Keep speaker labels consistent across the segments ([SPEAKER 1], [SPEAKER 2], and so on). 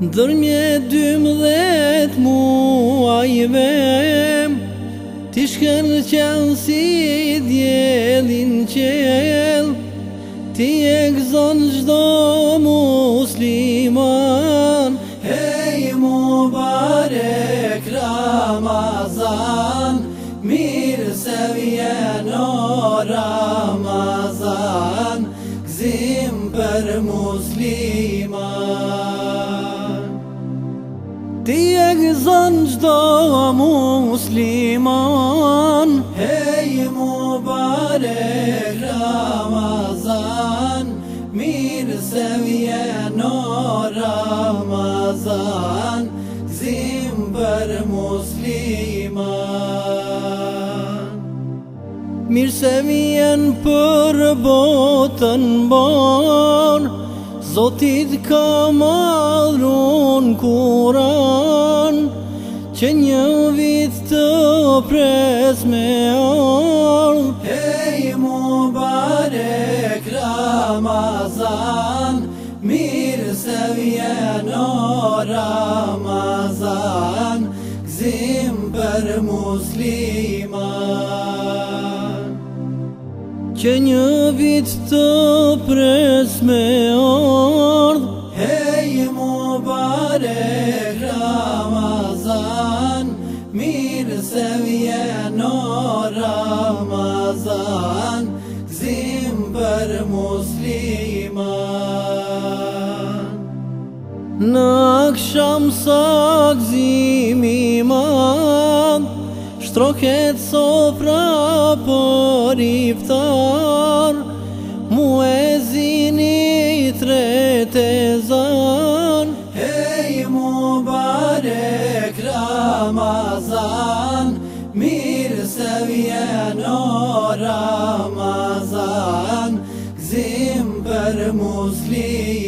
[SPEAKER 1] Ndërmje 12 muajve Ti shkën qënë si djelin qel Ti e gëzon gjdo musliman Hej mu barek Ramazan
[SPEAKER 2] Mirë se
[SPEAKER 1] vjen o Ti e gëzën gjdo musliman Hej Mubarek Ramazan Mirë se vjen o Ramazan Zim për musliman Mirë se vjen për botën bonë Zotit ka madhron kuran Që një vit të pres me ardh Hej mubarek Ramazan Mirë se vjen Ramazan Gzim për musliman Kenya vitta presmiyor Hey mübarek Ramazan Mir seviyen o Ramazan Zimber Müslüman Nakşam sak zimiman Shtroket sofra por iftar Muezini tretezan Hej mubarek Ramazan Mir se vjeno Ramazan Gzim per muslim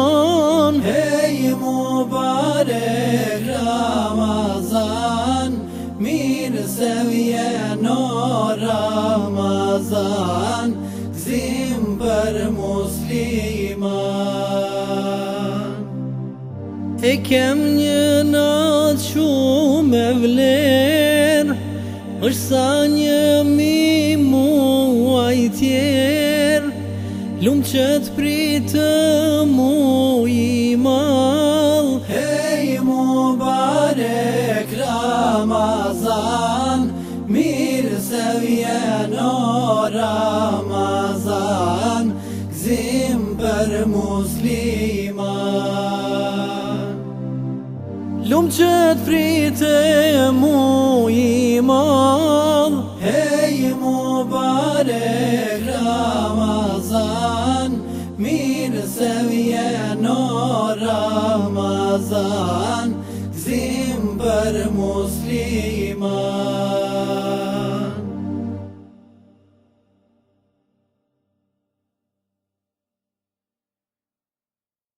[SPEAKER 1] Ramazan Hey mübarek Ramazan Mir seviyen o Ramazan Zim Müslüman. musliman Ekem njënat shumë e vlerë është sa mi muaj Lumë që pritë mu i Hej mubarek Ramazan Mirë se vjen o Ramazan Gzim për muslima Lumë që pritë mu i Hej mubarek barek Mirë se vje në Ramazan Gzim për muslimat